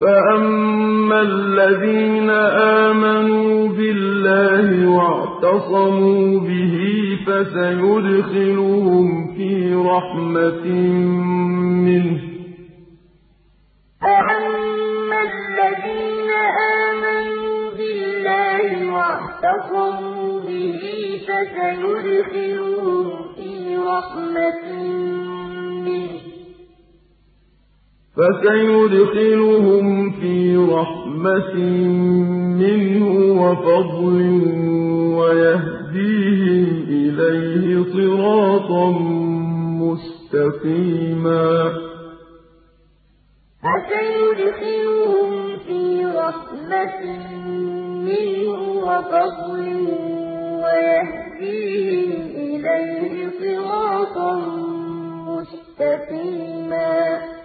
فَأَمَّا الَّذِينَ آمَنُوا بِاللَّهِ وَاعْتَصَمُوا بِهِ فَسَيُدْخِلُهُمْ فِي رَحْمَةٍ مِّنْهُ ۖ فَأَمَّا الَّذِينَ آمَنُوا بِاللَّهِ وَاعْتَصَمُوا بِهِ فَسَيُدْخِلُهُمْ فِي رَحْمَةٍ مِّنْهُ وَفَضْلٍ وَيَهْدِيهِمْ إِلَيْهِ صِرَاطًا مُّسْتَقِيمًا. فَسَيُدْخِلُهُمْ فِي رَحْمَةٍ مِّنْهُ وَفَضْلٍ وَيَهْدِيهِمْ إِلَيْهِ صِرَاطًا مُّسْتَقِيمًا.